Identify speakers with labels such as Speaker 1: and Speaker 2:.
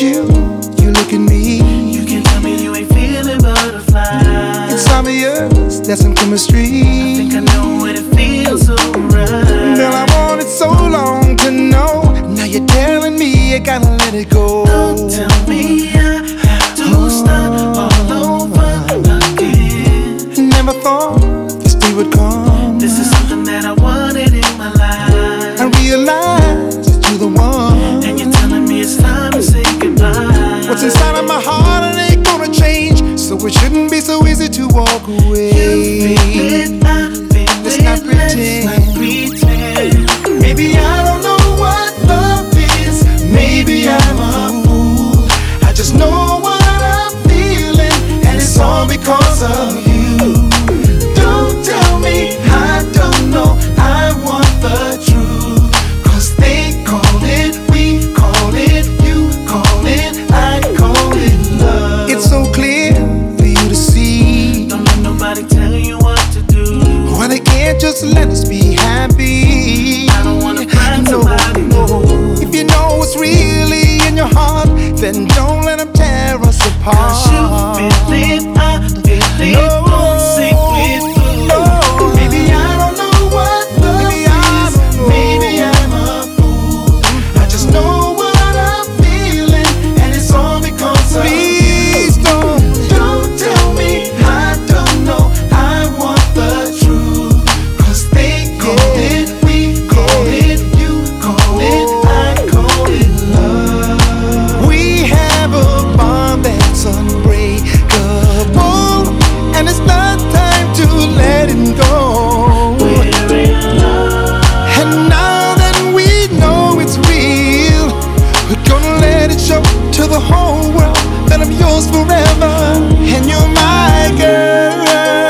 Speaker 1: you, you look at me.
Speaker 2: You can tell me you ain't feeling butterflies.
Speaker 1: It's obvious there's some chemistry.
Speaker 2: I think I know what it feels
Speaker 1: I wanted so long to know. Now you're telling me I gotta let it go. So it shouldn't be so easy to walk away. show to the whole world that I'm yours forever and you're my girl.